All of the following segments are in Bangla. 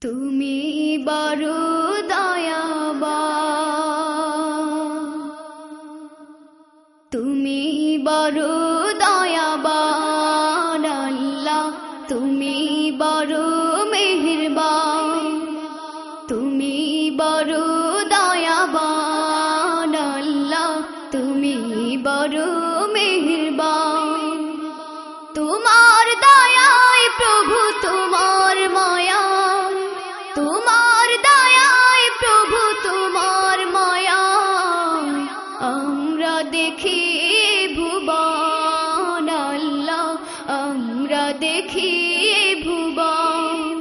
তুমি বড় দয়াবা তুমি বড় দয়াবান, আল্লাহ। তুমি বড় মেহেরবান। তুমি বড় দয়াবান, আল্লাহ। তুমি বড় মেহেরবান। দেখি ভুবন আমরা দেখি ভুবন।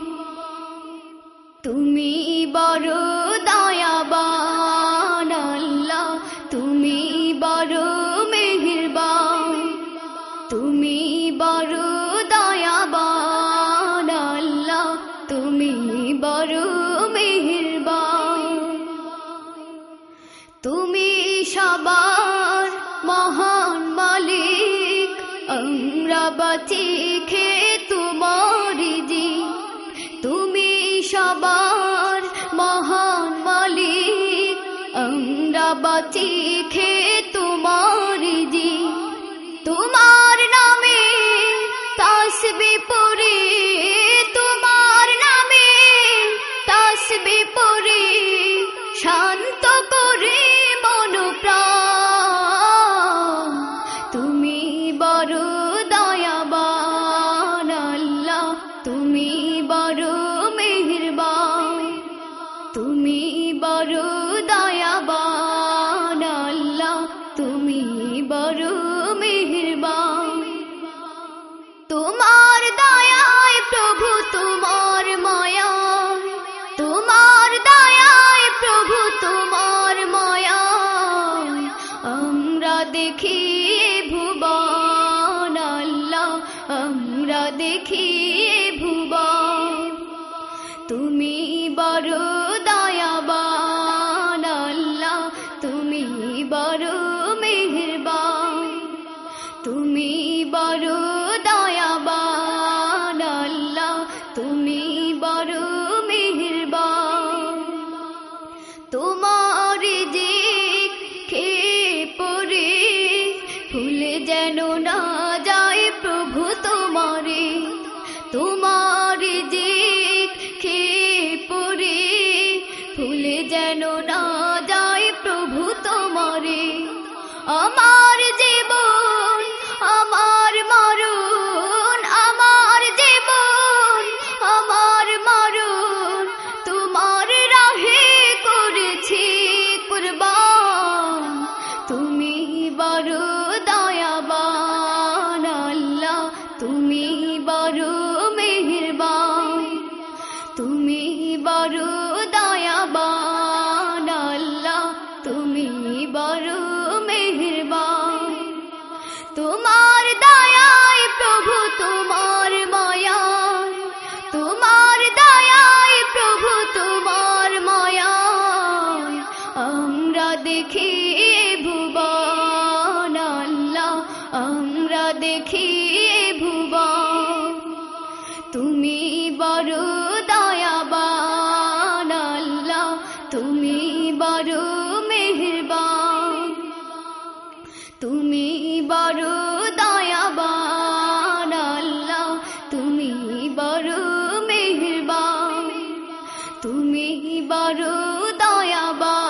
তুমি বড় খে তোমার জি তুমি সবার মহান মালিক। আমরা জি তোমার নামে তাসবি পড়ে, তোমার নামে তাসবি পড়ে। শান্ত দেখি ভুবন, আল্লাহ, আমরা দেখি ভুবন। তুমি বড় দয়াবান, আল্লাহ, তুমি বড় মেহেরবান। তুমি বড় দয়াবান যেন না যায় প্রভু তোমারে তোমার যে পরে ভুলে যেন না যায় প্রভু তোমারে আমার তুমি বড় মেহেরবান, তুমি বড় দয়াবান, আল্লাহ তুমি বড় মেহেরবান। তোমার দয়ায় প্রভু, তোমার মায়া তোমার দয়ায় প্রভু, তোমার মায়া আমরা দেখি ভুবন, আল্লাহ, আমরা দেখি তুমি বড় দয়াবান আল্লাহ, তুমি বড় মেহেরবান। তুমি বড় দয়াবান আল্লাহ, তুমি বড় মেহেরবান। তুমি বড় দয়াবান